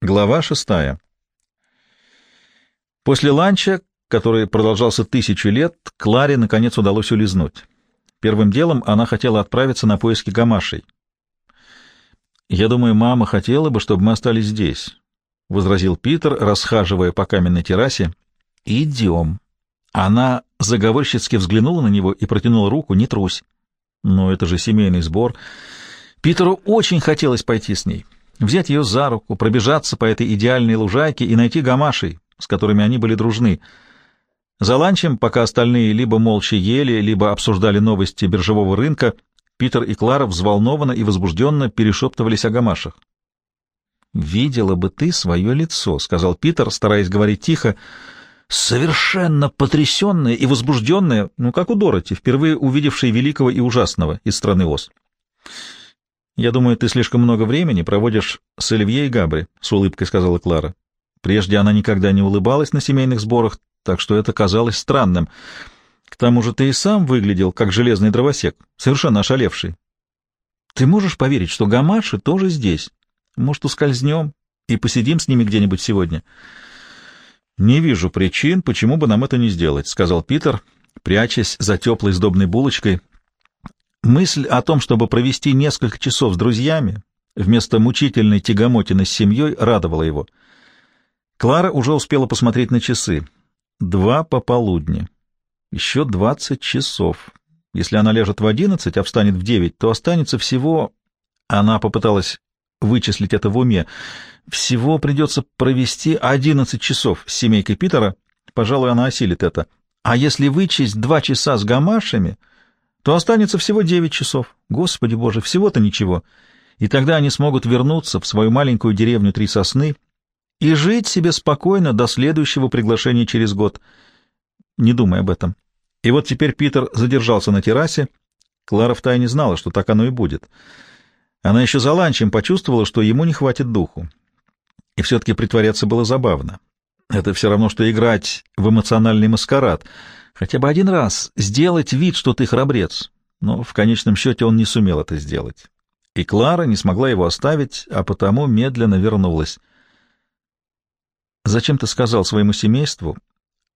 Глава шестая. После ланча, который продолжался тысячу лет, Кларе наконец удалось улизнуть. Первым делом она хотела отправиться на поиски гамашей. «Я думаю, мама хотела бы, чтобы мы остались здесь», — возразил Питер, расхаживая по каменной террасе. «Идем». Она заговорщицки взглянула на него и протянула руку, не трусь. Но это же семейный сбор. Питеру очень хотелось пойти с ней взять ее за руку, пробежаться по этой идеальной лужайке и найти гамашей, с которыми они были дружны. За ланчем, пока остальные либо молча ели, либо обсуждали новости биржевого рынка, Питер и Клара взволнованно и возбужденно перешептывались о гамашах. «Видела бы ты свое лицо», — сказал Питер, стараясь говорить тихо, совершенно потрясенная и возбужденная, ну, как у Дороти, впервые увидевшей великого и ужасного из страны Оз. «Я думаю, ты слишком много времени проводишь с Оливье и Габри», — с улыбкой сказала Клара. Прежде она никогда не улыбалась на семейных сборах, так что это казалось странным. К тому же ты и сам выглядел как железный дровосек, совершенно ошалевший. Ты можешь поверить, что гамаши тоже здесь? Может, ускользнем и посидим с ними где-нибудь сегодня? Не вижу причин, почему бы нам это не сделать, — сказал Питер, прячась за теплой сдобной булочкой, Мысль о том, чтобы провести несколько часов с друзьями, вместо мучительной тягомотины с семьей, радовала его. Клара уже успела посмотреть на часы. Два пополудни. Еще двадцать часов. Если она ляжет в одиннадцать, а встанет в девять, то останется всего... Она попыталась вычислить это в уме. Всего придется провести одиннадцать часов с семейкой Питера. Пожалуй, она осилит это. А если вычесть два часа с гамашами, то останется всего девять часов. Господи Боже, всего-то ничего. И тогда они смогут вернуться в свою маленькую деревню Три Сосны и жить себе спокойно до следующего приглашения через год. Не думай об этом. И вот теперь Питер задержался на террасе. Клара втайне знала, что так оно и будет. Она еще за ланчем почувствовала, что ему не хватит духу. И все-таки притворяться было забавно. Это все равно, что играть в эмоциональный маскарад — Хотя бы один раз сделать вид, что ты храбрец. Но в конечном счете он не сумел это сделать. И Клара не смогла его оставить, а потому медленно вернулась. «Зачем ты сказал своему семейству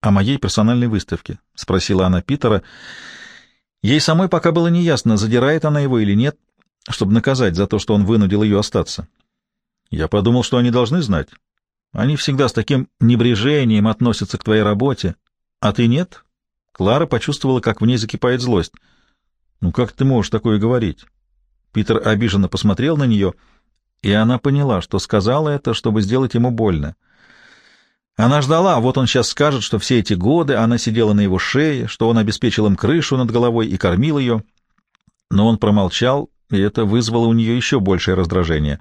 о моей персональной выставке?» — спросила она Питера. Ей самой пока было неясно, задирает она его или нет, чтобы наказать за то, что он вынудил ее остаться. «Я подумал, что они должны знать. Они всегда с таким небрежением относятся к твоей работе. А ты нет?» Клара почувствовала, как в ней закипает злость. «Ну как ты можешь такое говорить?» Питер обиженно посмотрел на нее, и она поняла, что сказала это, чтобы сделать ему больно. Она ждала, вот он сейчас скажет, что все эти годы она сидела на его шее, что он обеспечил им крышу над головой и кормил ее. Но он промолчал, и это вызвало у нее еще большее раздражение.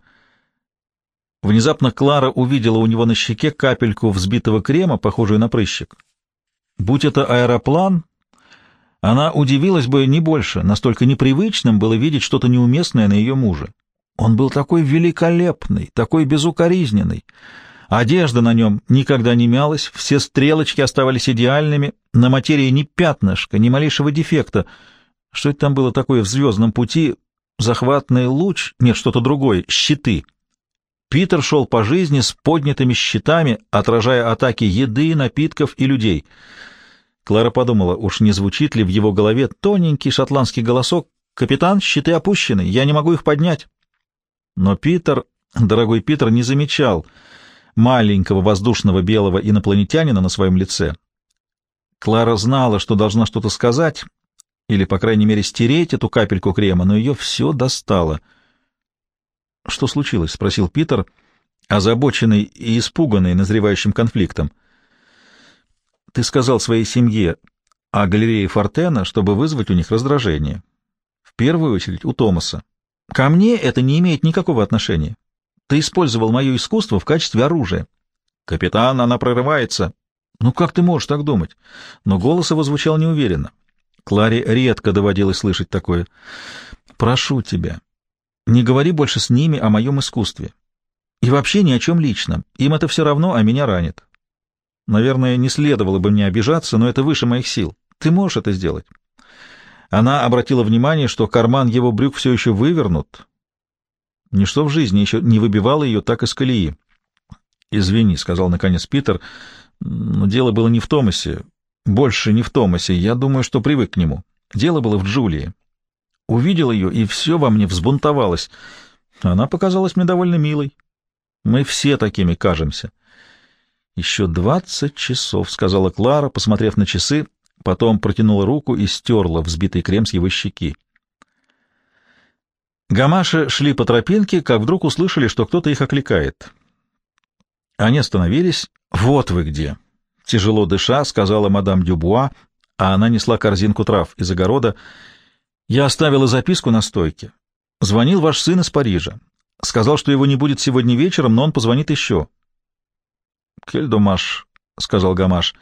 Внезапно Клара увидела у него на щеке капельку взбитого крема, похожую на прыщик. Будь это аэроплан, она удивилась бы не больше, настолько непривычным было видеть что-то неуместное на ее муже. Он был такой великолепный, такой безукоризненный. Одежда на нем никогда не мялась, все стрелочки оставались идеальными, на материи ни пятнышка, ни малейшего дефекта. Что это там было такое в звездном пути? Захватный луч? Нет, что-то другое. Щиты. Питер шел по жизни с поднятыми щитами, отражая атаки еды, напитков и людей — Клара подумала, уж не звучит ли в его голове тоненький шотландский голосок «Капитан, щиты опущены, я не могу их поднять». Но Питер, дорогой Питер, не замечал маленького воздушного белого инопланетянина на своем лице. Клара знала, что должна что-то сказать, или, по крайней мере, стереть эту капельку крема, но ее все достало. «Что случилось?» — спросил Питер, озабоченный и испуганный назревающим конфликтом. Ты сказал своей семье о галерее Фортена, чтобы вызвать у них раздражение. В первую очередь у Томаса. Ко мне это не имеет никакого отношения. Ты использовал мое искусство в качестве оружия. Капитан, она прорывается. Ну как ты можешь так думать? Но голос его звучал неуверенно. Кларе редко доводилось слышать такое. Прошу тебя, не говори больше с ними о моем искусстве. И вообще ни о чем личном. Им это все равно, а меня ранит. Наверное, не следовало бы мне обижаться, но это выше моих сил. Ты можешь это сделать. Она обратила внимание, что карман его брюк все еще вывернут. Ничто в жизни еще не выбивало ее так из колеи. «Извини», — сказал наконец Питер, — «но дело было не в Томасе, больше не в Томасе, я думаю, что привык к нему. Дело было в Джулии. Увидел ее, и все во мне взбунтовалось. Она показалась мне довольно милой. Мы все такими кажемся». «Еще двадцать часов», — сказала Клара, посмотрев на часы, потом протянула руку и стерла взбитый крем с его щеки. Гамаши шли по тропинке, как вдруг услышали, что кто-то их окликает. Они остановились. «Вот вы где!» Тяжело дыша, сказала мадам Дюбуа, а она несла корзинку трав из огорода. «Я оставила записку на стойке. Звонил ваш сын из Парижа. Сказал, что его не будет сегодня вечером, но он позвонит еще». «Кельдомаш», — сказал Гамаш.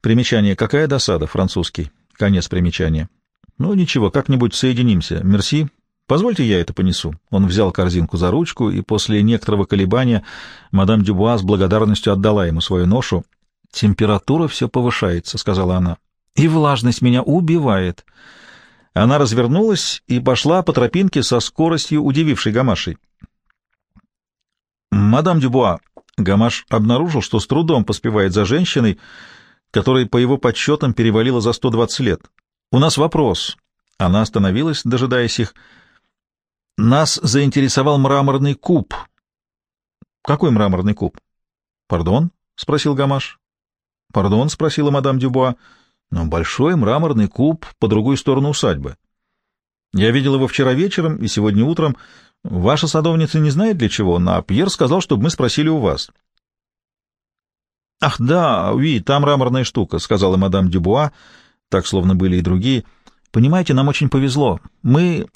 «Примечание. Какая досада, французский. Конец примечания. Ну, ничего, как-нибудь соединимся. Мерси. Позвольте, я это понесу. Он взял корзинку за ручку, и после некоторого колебания мадам Дюбуа с благодарностью отдала ему свою ношу. «Температура все повышается», — сказала она. «И влажность меня убивает». Она развернулась и пошла по тропинке со скоростью, удивившей Гамашей. «Мадам Дюбуа», — Гамаш обнаружил, что с трудом поспевает за женщиной, которая, по его подсчетам, перевалила за 120 лет. «У нас вопрос». Она остановилась, дожидаясь их. Нас заинтересовал мраморный куб. Какой мраморный куб? Пардон? спросил Гамаш. Пардон, спросила мадам Дюбуа. Но большой мраморный куб по другую сторону усадьбы. Я видел его вчера вечером и сегодня утром. Ваша садовница не знает для чего, но Пьер сказал, чтобы мы спросили у вас. Ах, да, уи, там мраморная штука, сказала мадам Дюбуа, так словно были и другие. Понимаете, нам очень повезло. Мы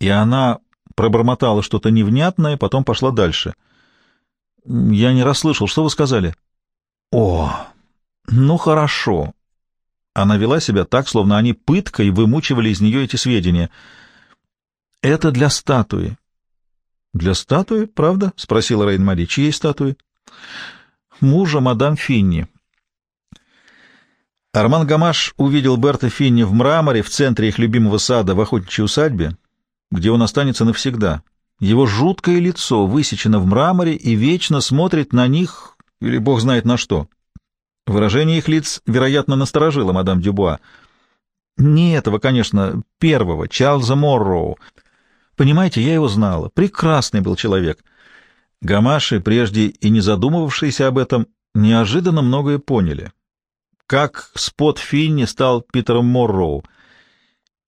и она пробормотала что-то невнятное, потом пошла дальше. «Я не расслышал. Что вы сказали?» «О, ну хорошо». Она вела себя так, словно они пыткой вымучивали из нее эти сведения. «Это для статуи». «Для статуи, правда?» — спросила Рейн-Мари. «Чьей статуи?» «Мужа мадам Финни». Арман Гамаш увидел Берта Финни в мраморе в центре их любимого сада в охотничьей усадьбе где он останется навсегда. Его жуткое лицо высечено в мраморе и вечно смотрит на них, или бог знает на что. Выражение их лиц, вероятно, насторожило мадам Дюбуа. Не этого, конечно, первого, Чарльза Морроу. Понимаете, я его знала. Прекрасный был человек. Гамаши, прежде и не задумывавшиеся об этом, неожиданно многое поняли. Как Спот Финни стал Питером Морроу.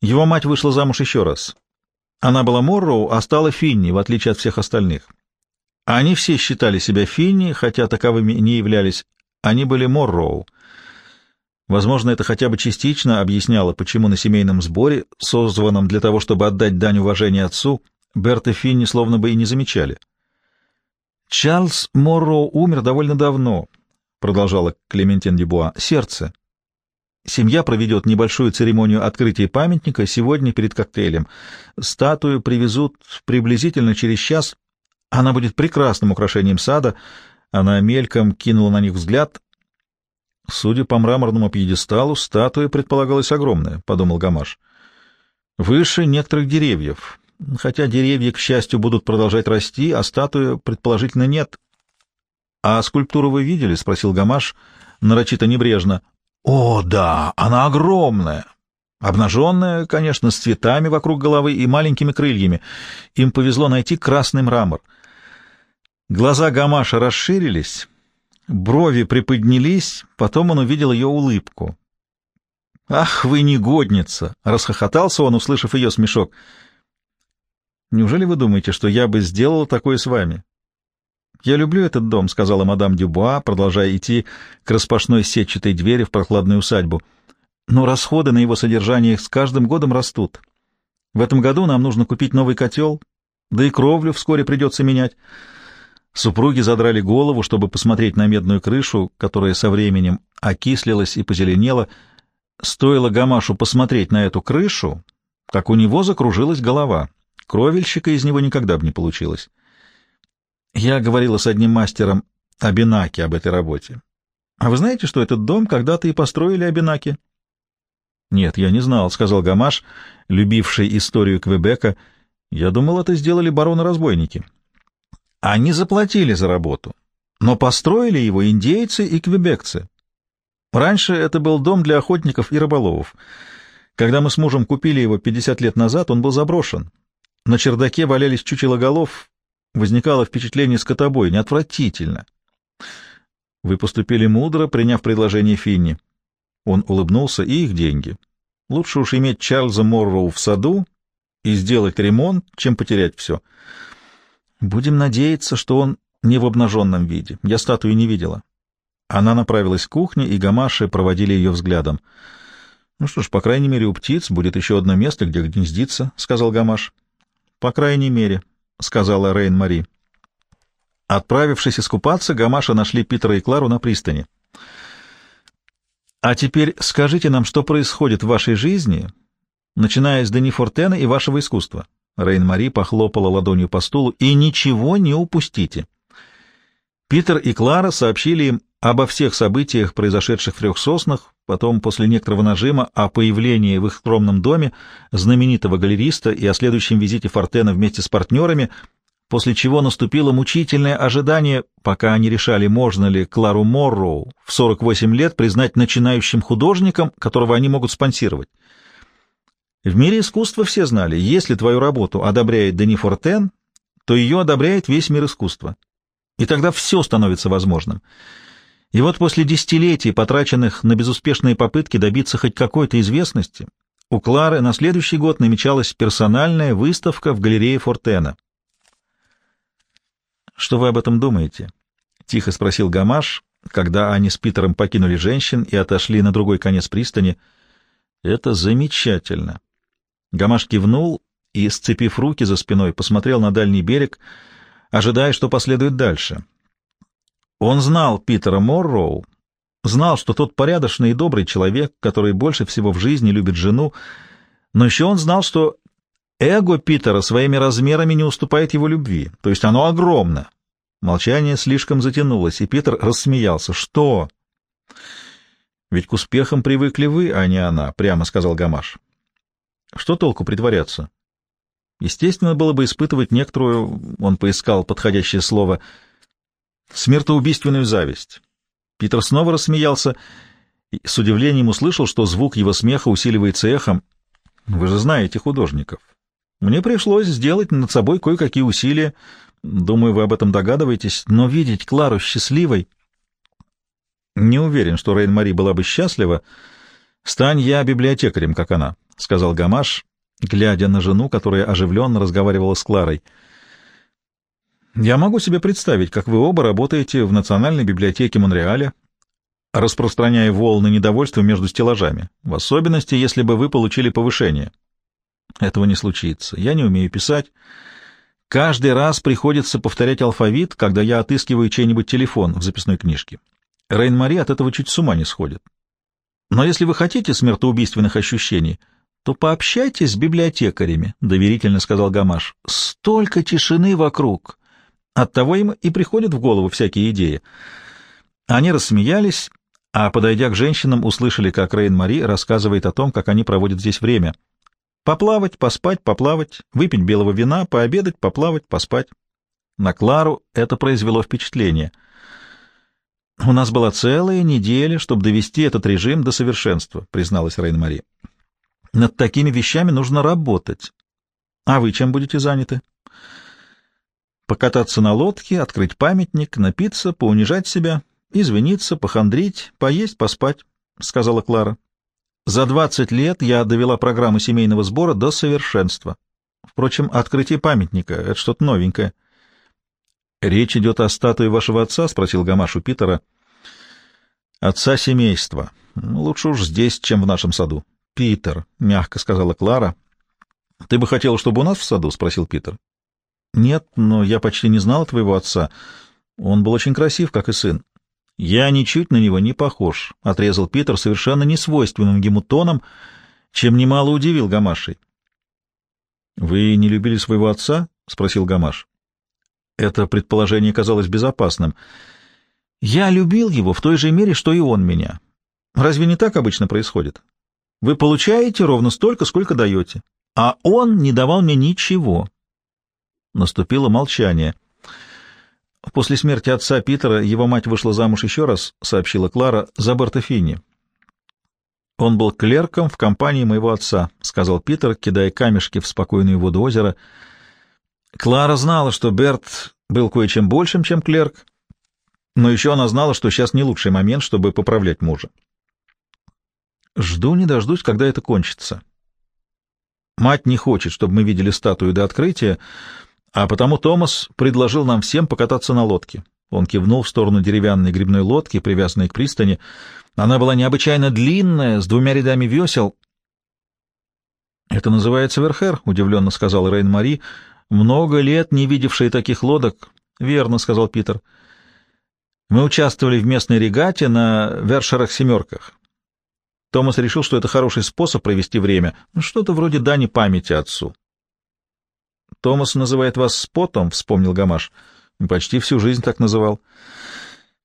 Его мать вышла замуж еще раз. Она была Морроу, а стала Финни, в отличие от всех остальных. Они все считали себя Финни, хотя таковыми не являлись. Они были Морроу. Возможно, это хотя бы частично объясняло, почему на семейном сборе, созванном для того, чтобы отдать дань уважения отцу, Берт и Финни словно бы и не замечали. «Чарльз Морроу умер довольно давно», — продолжала Клементин Дебуа. «Сердце. Семья проведет небольшую церемонию открытия памятника сегодня перед коктейлем. Статую привезут приблизительно через час. Она будет прекрасным украшением сада. Она мельком кинула на них взгляд. Судя по мраморному пьедесталу, статуя предполагалась огромная, — подумал Гамаш. Выше некоторых деревьев. Хотя деревья, к счастью, будут продолжать расти, а статуя, предположительно, нет. — А скульптуру вы видели? — спросил Гамаш, нарочито небрежно. О, да, она огромная. Обнаженная, конечно, с цветами вокруг головы и маленькими крыльями. Им повезло найти красный мрамор. Глаза Гамаша расширились, брови приподнялись, потом он увидел ее улыбку. «Ах, вы негодница!» — расхохотался он, услышав ее смешок. «Неужели вы думаете, что я бы сделал такое с вами?» «Я люблю этот дом», — сказала мадам Дюбуа, продолжая идти к распашной сетчатой двери в прохладную усадьбу. «Но расходы на его содержание с каждым годом растут. В этом году нам нужно купить новый котел, да и кровлю вскоре придется менять». Супруги задрали голову, чтобы посмотреть на медную крышу, которая со временем окислилась и позеленела. Стоило Гамашу посмотреть на эту крышу, как у него закружилась голова. Кровельщика из него никогда бы не получилось. Я говорила с одним мастером Абинаки об этой работе. А вы знаете, что этот дом когда-то и построили Абинаки? Нет, я не знал, сказал Гамаш, любивший историю Квебека. Я думал, это сделали бароны-разбойники. Они заплатили за работу. но построили его индейцы и квебекцы. Раньше это был дом для охотников и рыболовов. Когда мы с мужем купили его 50 лет назад, он был заброшен. На чердаке валялись чучело голов, возникало впечатление скотобойни, отвратительно. Вы поступили мудро, приняв предложение Финни. Он улыбнулся, и их деньги. Лучше уж иметь Чарльза Морроу в саду и сделать ремонт, чем потерять все. Будем надеяться, что он не в обнаженном виде. Я статуи не видела. Она направилась к кухне, и гамаши проводили ее взглядом. — Ну что ж, по крайней мере, у птиц будет еще одно место, где гнездиться, — сказал Гамаш. — По крайней мере, — сказала Рейн-Мари. Отправившись искупаться, Гамаша нашли Питера и Клару на пристани. — А теперь скажите нам, что происходит в вашей жизни, начиная с Дени Фортена и вашего искусства. Рейн-Мари похлопала ладонью по стулу. — И ничего не упустите. Питер и Клара сообщили им обо всех событиях, произошедших в трех соснах, потом, после некоторого нажима, о появлении в их скромном доме знаменитого галериста и о следующем визите Фортена вместе с партнерами, после чего наступило мучительное ожидание, пока они решали, можно ли Клару Морроу в 48 лет признать начинающим художником, которого они могут спонсировать. В мире искусства все знали, если твою работу одобряет Дени Фортен, то ее одобряет весь мир искусства. И тогда все становится возможным. И вот после десятилетий, потраченных на безуспешные попытки добиться хоть какой-то известности, у Клары на следующий год намечалась персональная выставка в галерее Фортена. «Что вы об этом думаете?» — тихо спросил Гамаш, когда они с Питером покинули женщин и отошли на другой конец пристани. «Это замечательно!» Гамаш кивнул и, сцепив руки за спиной, посмотрел на дальний берег, ожидая, что последует дальше. Он знал Питера Морроу, знал, что тот порядочный и добрый человек, который больше всего в жизни любит жену, но еще он знал, что эго Питера своими размерами не уступает его любви, то есть оно огромно. Молчание слишком затянулось, и Питер рассмеялся. «Что?» «Ведь к успехам привыкли вы, а не она», — прямо сказал Гамаш. «Что толку притворяться?» Естественно, было бы испытывать некоторую, он поискал подходящее слово, — смертоубийственную зависть. Питер снова рассмеялся и с удивлением услышал, что звук его смеха усиливается эхом. «Вы же знаете художников. Мне пришлось сделать над собой кое-какие усилия. Думаю, вы об этом догадываетесь. Но видеть Клару счастливой... Не уверен, что Рейн-Мари была бы счастлива. Стань я библиотекарем, как она», — сказал Гамаш, глядя на жену, которая оживленно разговаривала с Кларой. — я могу себе представить, как вы оба работаете в Национальной библиотеке Монреаля, распространяя волны недовольства между стеллажами, в особенности, если бы вы получили повышение. Этого не случится. Я не умею писать. Каждый раз приходится повторять алфавит, когда я отыскиваю чей-нибудь телефон в записной книжке. Рейн-Мари от этого чуть с ума не сходит. Но если вы хотите смертоубийственных ощущений, то пообщайтесь с библиотекарями, — доверительно сказал Гамаш. Столько тишины вокруг. Оттого им и приходят в голову всякие идеи. Они рассмеялись, а, подойдя к женщинам, услышали, как Рейн-Мари рассказывает о том, как они проводят здесь время. Поплавать, поспать, поплавать, выпить белого вина, пообедать, поплавать, поспать. На Клару это произвело впечатление. «У нас была целая неделя, чтобы довести этот режим до совершенства», — призналась Рейн-Мари. «Над такими вещами нужно работать. А вы чем будете заняты?» покататься на лодке, открыть памятник, напиться, поунижать себя, извиниться, похандрить, поесть, поспать, — сказала Клара. За двадцать лет я довела программу семейного сбора до совершенства. Впрочем, открытие памятника — это что-то новенькое. — Речь идет о статуе вашего отца? — спросил Гамаш у Питера. — Отца семейства. Лучше уж здесь, чем в нашем саду. — Питер, — мягко сказала Клара. — Ты бы хотел, чтобы у нас в саду? — спросил Питер. «Нет, но я почти не знал твоего отца. Он был очень красив, как и сын». «Я ничуть на него не похож», — отрезал Питер совершенно несвойственным ему тоном, чем немало удивил Гамашей. «Вы не любили своего отца?» — спросил Гамаш. Это предположение казалось безопасным. «Я любил его в той же мере, что и он меня. Разве не так обычно происходит? Вы получаете ровно столько, сколько даете, а он не давал мне ничего, Наступило молчание. После смерти отца Питера его мать вышла замуж еще раз, сообщила Клара, за Берта Финни. Он был клерком в компании моего отца, сказал Питер, кидая камешки в спокойную воду озера. Клара знала, что Берт был кое-чем большим, чем клерк, но еще она знала, что сейчас не лучший момент, чтобы поправлять мужа. Жду не дождусь, когда это кончится. Мать не хочет, чтобы мы видели статую до открытия, а потому Томас предложил нам всем покататься на лодке. Он кивнул в сторону деревянной грибной лодки, привязанной к пристани. Она была необычайно длинная, с двумя рядами весел. «Это называется верхер», — удивленно сказал Рейн-Мари. «Много лет не видевшие таких лодок». «Верно», — сказал Питер. «Мы участвовали в местной регате на вершерах-семерках. Томас решил, что это хороший способ провести время, что-то вроде дани памяти отцу. Томас называет вас Спотом, — вспомнил Гамаш. Почти всю жизнь так называл.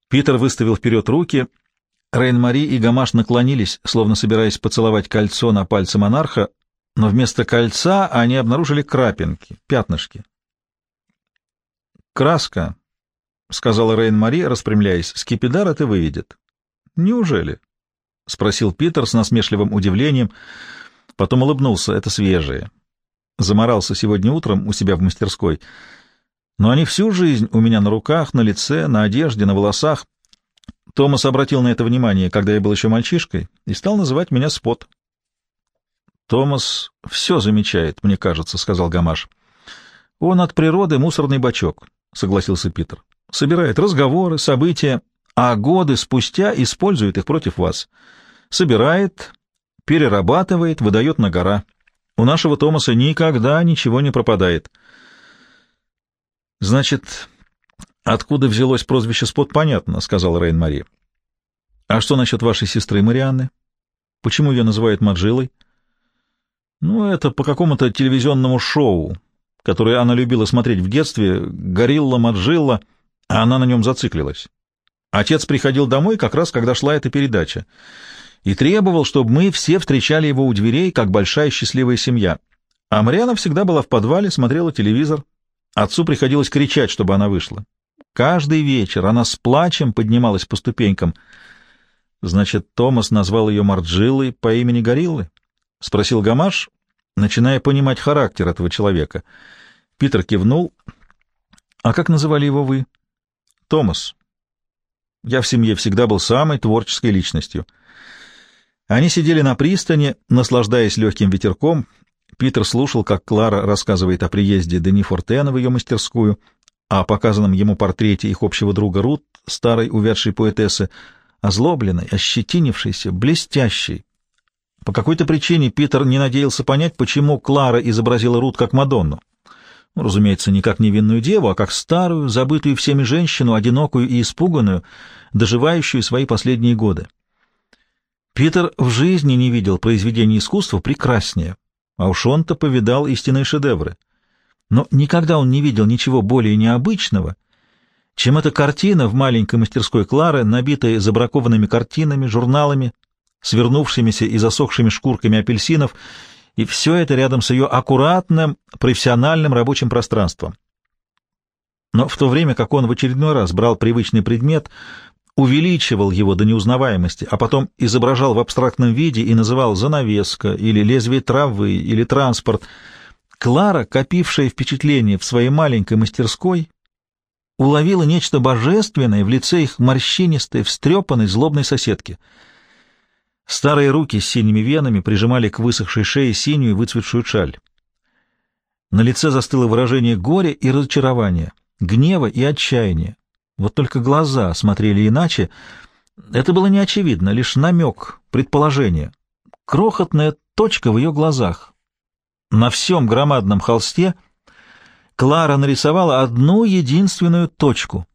Питер выставил вперед руки. Рейн-Мари и Гамаш наклонились, словно собираясь поцеловать кольцо на пальце монарха, но вместо кольца они обнаружили крапинки, пятнышки. «Краска», — сказала Рейн-Мари, распрямляясь, — «скипидар это выведет». «Неужели?» — спросил Питер с насмешливым удивлением. Потом улыбнулся. «Это свежее заморался сегодня утром у себя в мастерской, но они всю жизнь у меня на руках, на лице, на одежде, на волосах. Томас обратил на это внимание, когда я был еще мальчишкой, и стал называть меня Спот. «Томас все замечает, мне кажется», — сказал Гамаш. «Он от природы мусорный бачок», — согласился Питер. «Собирает разговоры, события, а годы спустя использует их против вас. Собирает, перерабатывает, выдает на гора. У нашего Томаса никогда ничего не пропадает. Значит, откуда взялось прозвище Спот, понятно, — сказал Рейн-Мари. А что насчет вашей сестры Марианны? Почему ее называют Маджилой? Ну, это по какому-то телевизионному шоу, которое она любила смотреть в детстве, «Горилла Маджилла», а она на нем зациклилась. Отец приходил домой как раз, когда шла эта передача и требовал, чтобы мы все встречали его у дверей, как большая счастливая семья. А Мариана всегда была в подвале, смотрела телевизор. Отцу приходилось кричать, чтобы она вышла. Каждый вечер она с плачем поднималась по ступенькам. Значит, Томас назвал ее Марджилой по имени Гориллы? — спросил Гамаш, начиная понимать характер этого человека. Питер кивнул. — А как называли его вы? — Томас. Я в семье всегда был самой творческой личностью. — они сидели на пристани, наслаждаясь легким ветерком. Питер слушал, как Клара рассказывает о приезде Дени Фортена в ее мастерскую, о показанном ему портрете их общего друга Рут, старой увядшей поэтессы, озлобленной, ощетинившейся, блестящей. По какой-то причине Питер не надеялся понять, почему Клара изобразила Рут как Мадонну. Ну, разумеется, не как невинную деву, а как старую, забытую всеми женщину, одинокую и испуганную, доживающую свои последние годы. Питер в жизни не видел произведений искусства прекраснее, а уж он-то повидал истинные шедевры. Но никогда он не видел ничего более необычного, чем эта картина в маленькой мастерской Клары, набитая забракованными картинами, журналами, свернувшимися и засохшими шкурками апельсинов, и все это рядом с ее аккуратным, профессиональным рабочим пространством. Но в то время, как он в очередной раз брал привычный предмет, увеличивал его до неузнаваемости, а потом изображал в абстрактном виде и называл занавеска или лезвие травы или транспорт. Клара, копившая впечатление в своей маленькой мастерской, уловила нечто божественное в лице их морщинистой, встрепанной, злобной соседки. Старые руки с синими венами прижимали к высохшей шее синюю выцветшую шаль. На лице застыло выражение горя и разочарования, гнева и отчаяния. Вот только глаза смотрели иначе. Это было не очевидно, лишь намек, предположение. Крохотная точка в ее глазах. На всем громадном холсте Клара нарисовала одну единственную точку.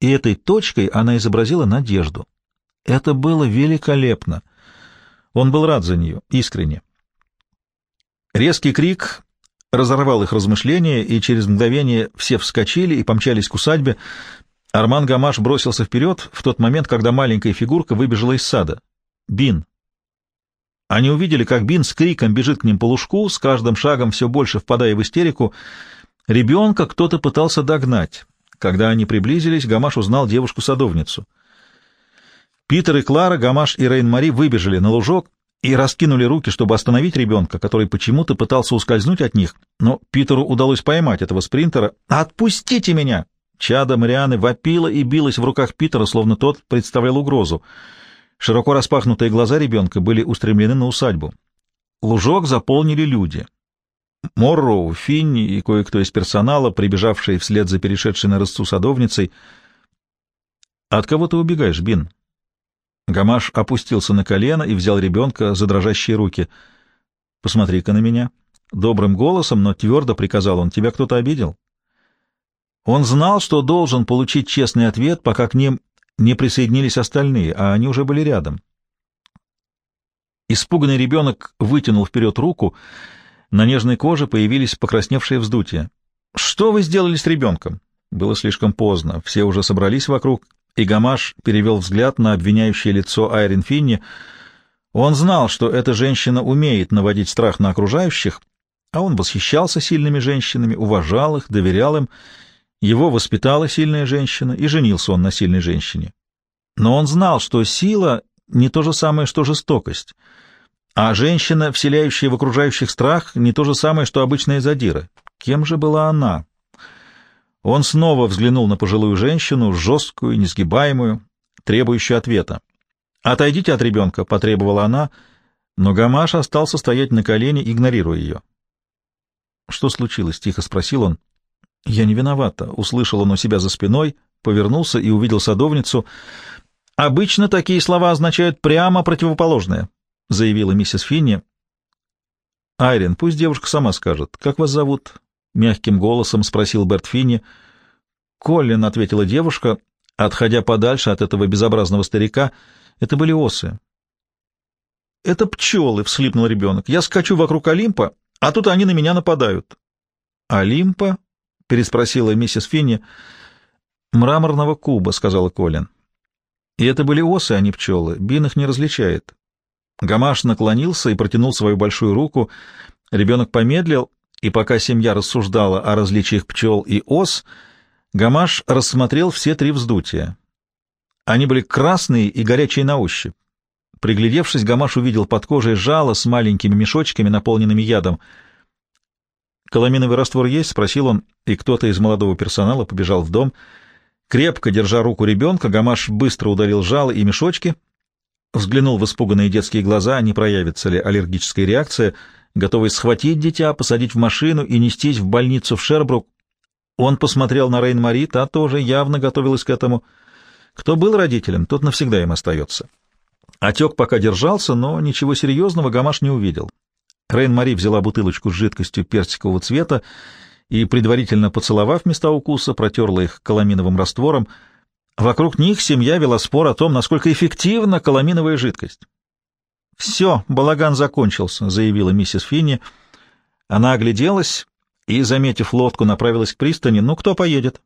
И этой точкой она изобразила надежду. Это было великолепно. Он был рад за нее, искренне. Резкий крик разорвал их размышления, и через мгновение все вскочили и помчались к усадьбе. Арман Гамаш бросился вперед в тот момент, когда маленькая фигурка выбежала из сада. Бин. Они увидели, как Бин с криком бежит к ним по лужку, с каждым шагом все больше впадая в истерику. Ребенка кто-то пытался догнать. Когда они приблизились, Гамаш узнал девушку-садовницу. Питер и Клара, Гамаш и Рейн-Мари выбежали на лужок и раскинули руки, чтобы остановить ребенка, который почему-то пытался ускользнуть от них, но Питеру удалось поймать этого спринтера. «Отпустите меня!» Чада Марианы вопила и билась в руках Питера, словно тот представлял угрозу. Широко распахнутые глаза ребенка были устремлены на усадьбу. Лужок заполнили люди. Морроу, Финни и кое-кто из персонала, прибежавшие вслед за перешедшей на рысцу садовницей. «От кого ты убегаешь, Бин?» Гамаш опустился на колено и взял ребенка за дрожащие руки. «Посмотри-ка на меня». Добрым голосом, но твердо приказал он. «Тебя кто-то обидел?» Он знал, что должен получить честный ответ, пока к ним не присоединились остальные, а они уже были рядом. Испуганный ребенок вытянул вперед руку, на нежной коже появились покрасневшие вздутия. «Что вы сделали с ребенком?» Было слишком поздно, все уже собрались вокруг, и Гамаш перевел взгляд на обвиняющее лицо Айрин Финни. Он знал, что эта женщина умеет наводить страх на окружающих, а он восхищался сильными женщинами, уважал их, доверял им. Его воспитала сильная женщина, и женился он на сильной женщине. Но он знал, что сила — не то же самое, что жестокость, а женщина, вселяющая в окружающих страх, не то же самое, что обычная задира. Кем же была она? Он снова взглянул на пожилую женщину, жесткую, несгибаемую, требующую ответа. «Отойдите от ребенка», — потребовала она, но Гамаш остался стоять на колене, игнорируя ее. «Что случилось?» — тихо спросил он. «Я не виновата», — услышал он у себя за спиной, повернулся и увидел садовницу. «Обычно такие слова означают прямо противоположное», — заявила миссис Финни. «Айрин, пусть девушка сама скажет. Как вас зовут?» — мягким голосом спросил Берт Финни. «Коллин», — ответила девушка, отходя подальше от этого безобразного старика. «Это были осы». «Это пчелы», — всхлипнул ребенок. «Я скачу вокруг Олимпа, а тут они на меня нападают». «Олимпа?» — переспросила миссис Финни. «Мраморного куба», — сказала Колин. «И это были осы, а не пчелы. Бин их не различает». Гамаш наклонился и протянул свою большую руку. Ребенок помедлил, и пока семья рассуждала о различиях пчел и ос, Гамаш рассмотрел все три вздутия. Они были красные и горячие на ощупь. Приглядевшись, Гамаш увидел под кожей жало с маленькими мешочками, наполненными ядом. «Коломиновый раствор есть?» — спросил он, и кто-то из молодого персонала побежал в дом. Крепко держа руку ребенка, Гамаш быстро удалил жало и мешочки, взглянул в испуганные детские глаза, не проявится ли аллергическая реакция — готовый схватить дитя, посадить в машину и нестись в больницу в Шербрук. Он посмотрел на Рейн-Мари, та тоже явно готовилась к этому. Кто был родителем, тот навсегда им остается. Отек пока держался, но ничего серьезного Гамаш не увидел. Рейн-Мари взяла бутылочку с жидкостью персикового цвета и, предварительно поцеловав места укуса, протерла их коломиновым раствором. Вокруг них семья вела спор о том, насколько эффективна коломиновая жидкость. «Все, балаган закончился», — заявила миссис Финни. Она огляделась и, заметив лодку, направилась к пристани. «Ну, кто поедет?»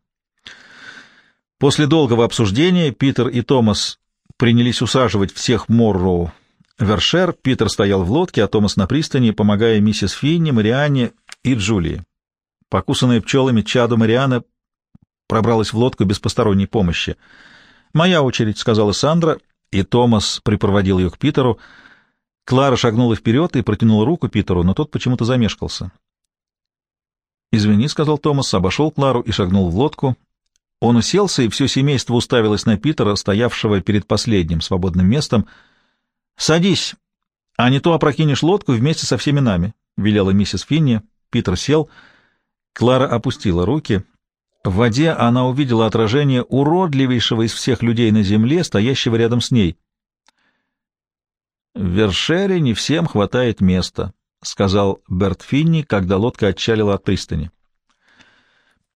После долгого обсуждения Питер и Томас принялись усаживать всех Морроу. Вершер, Питер стоял в лодке, а Томас на пристани, помогая миссис Финни, Марианне и Джулии. Покусанная пчелами чаду Мариана пробралась в лодку без посторонней помощи. «Моя очередь», — сказала Сандра, и Томас припроводил ее к Питеру — Клара шагнула вперед и протянула руку Питеру, но тот почему-то замешкался. «Извини», — сказал Томас, обошел Клару и шагнул в лодку. Он уселся, и все семейство уставилось на Питера, стоявшего перед последним свободным местом. «Садись, а не то опрокинешь лодку вместе со всеми нами», — велела миссис Финни. Питер сел. Клара опустила руки. В воде она увидела отражение уродливейшего из всех людей на земле, стоящего рядом с ней — в Вершере не всем хватает места, — сказал Берт Финни, когда лодка отчалила от пристани.